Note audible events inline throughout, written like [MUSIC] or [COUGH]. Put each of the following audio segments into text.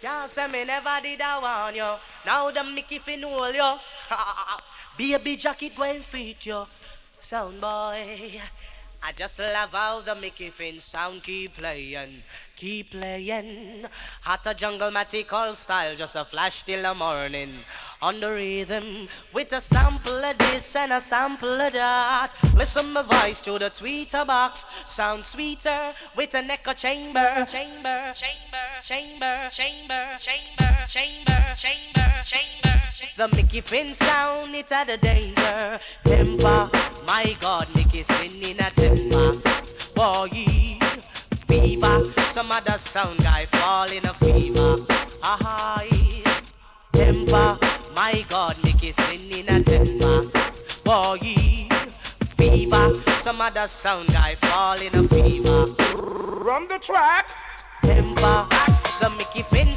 Can't say me never did I want you. Now the Mickey Finn hold you. [LAUGHS] Baby jacket when fit you. Sound boy. I just love how the Mickey Finn sound keep playing, keep playing. Hot a jungle all style, just a flash till the morning. On the rhythm, with a sample of this and a sample of that. Listen my voice to the tweeter box, sound sweeter with an echo chamber, chamber, chamber, chamber, chamber, chamber, chamber, chamber, chamber. The Mickey Finn sound, it had a danger. Temper, my God, Mickey Finn in a temper. Boy, fever. Some other sound guy fall in a fever. Ah, temper, my God, Mickey Finn in a temper. Boy, fever. Some other sound guy fall in a fever. Run the track. Temper, the Mickey Finn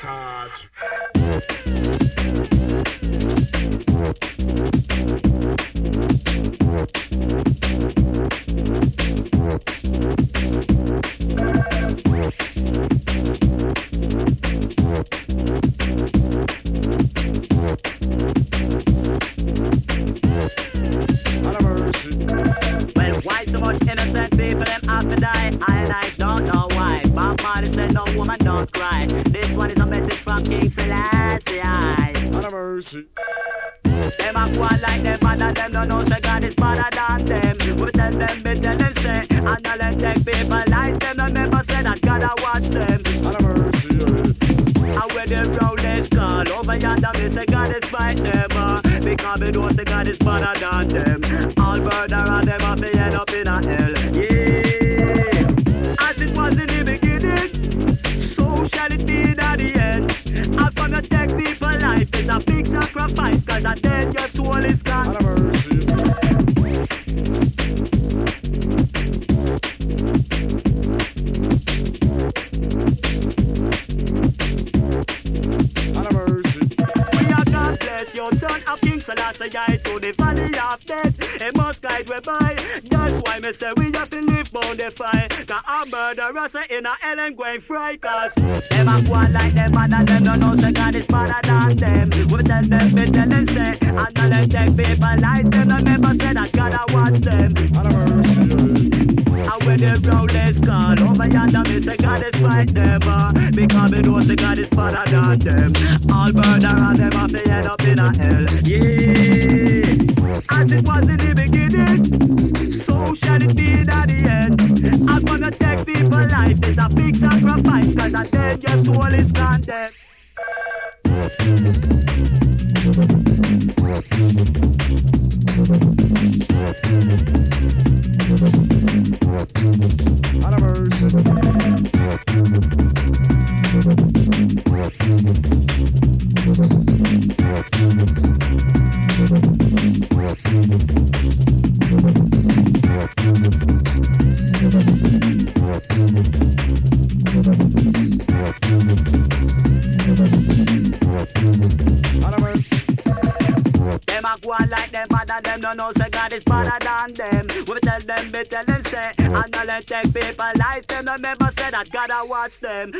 Sabotage. Fight them. Uh, because we know say God is better than them. All murderers them a be end up in a hell. Yeah. As it was in the beginning, so shall it be in the end. I'm gonna take people life is a big sacrifice, cause I then your soul is gone. I to the valley of death. It must guide we by. That's why me say we have to live on the fight. Cause a murderer say in a hell and going fry. Cause them a go like them and them don't know say God is better than them. We tell them, we tell them say. And all them take people like them. Don't never say that God a watch them. And when the is gone. Over yonder me say God is fight them Because me know say God is better than them All murderers them have to end up in a hell. Yeah. As it was in the beginning So shall it be in the end. I'm gonna take people life It's a big sacrifice Cause I tell your soul is condemned Out better than them. We tell them, we tell them say, and all them take people like them. Never say that God a watch them.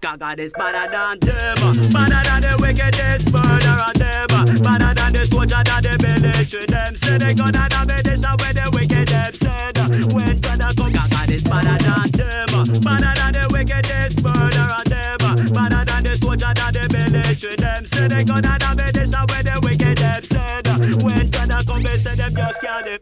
Cause God is better than them, better than the wickedest murderer them, better than the soldier that they military them. Say they gonna have it this when the wicked them said, when God a come, God is better than them, better than the wickedest murderer them, better than the soldier that they military them. Say they gonna have it come, they say them just can't.